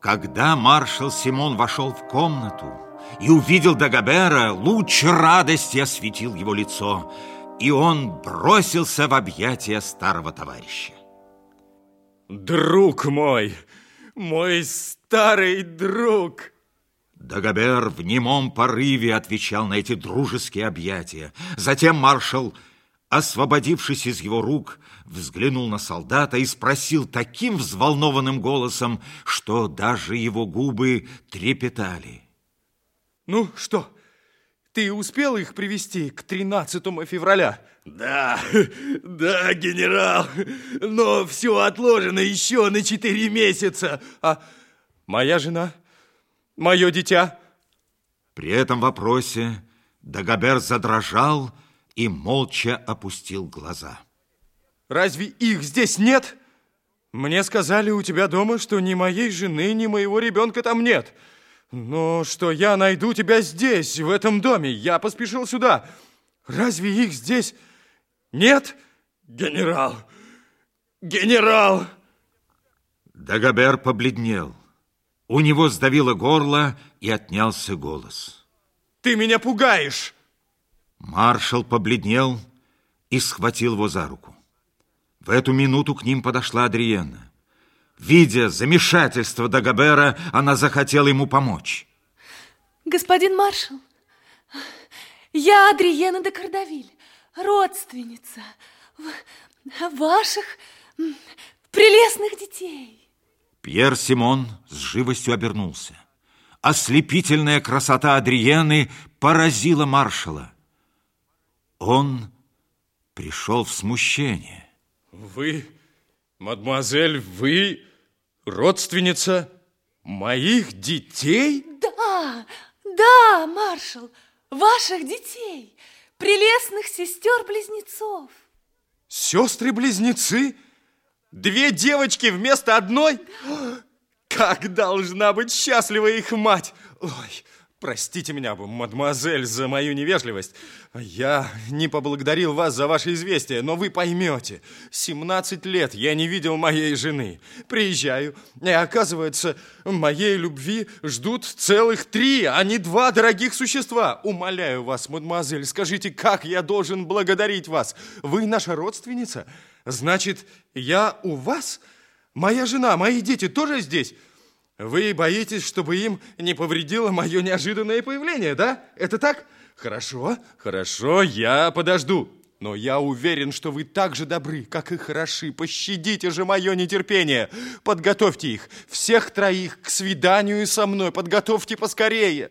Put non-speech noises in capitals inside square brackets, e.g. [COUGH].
Когда маршал Симон вошел в комнату и увидел Дагобера, луч радости осветил его лицо, и он бросился в объятия старого товарища. Друг мой, мой старый друг! Дагобер в немом порыве отвечал на эти дружеские объятия. Затем маршал, освободившись из его рук, взглянул на солдата и спросил таким взволнованным голосом, что даже его губы трепетали. Ну, что, ты успел их привести к 13 февраля? Да, [LAUGHS] да, генерал, но все отложено еще на 4 месяца. А моя жена, мое дитя? При этом вопросе Дагобер задрожал и молча опустил глаза. Разве их здесь нет? Мне сказали у тебя дома, что ни моей жены, ни моего ребенка там нет. Но что я найду тебя здесь, в этом доме. Я поспешил сюда. Разве их здесь нет? Генерал! Генерал! Дагобер побледнел. У него сдавило горло и отнялся голос. Ты меня пугаешь! Маршал побледнел и схватил его за руку. В эту минуту к ним подошла Адриена. Видя замешательство Дагобера, она захотела ему помочь. Господин маршал, я Адриена де Кардавиль, родственница ваших прелестных детей. Пьер Симон с живостью обернулся. Ослепительная красота Адриены поразила маршала. Он пришел в смущение. Вы, мадемуазель, вы родственница моих детей? Да, да, маршал, ваших детей, прелестных сестер-близнецов. Сестры-близнецы? Две девочки вместо одной? Да. Как должна быть счастлива их мать! Ой, Простите меня, мадемуазель, за мою невежливость. Я не поблагодарил вас за ваше известие, но вы поймете. 17 лет я не видел моей жены. Приезжаю, и оказывается, моей любви ждут целых три, а не два дорогих существа. Умоляю вас, мадемуазель, скажите, как я должен благодарить вас? Вы наша родственница? Значит, я у вас? Моя жена, мои дети тоже здесь? Вы боитесь, чтобы им не повредило мое неожиданное появление, да? Это так? Хорошо, хорошо, я подожду. Но я уверен, что вы так же добры, как и хороши. Пощадите же мое нетерпение. Подготовьте их, всех троих, к свиданию со мной. Подготовьте поскорее.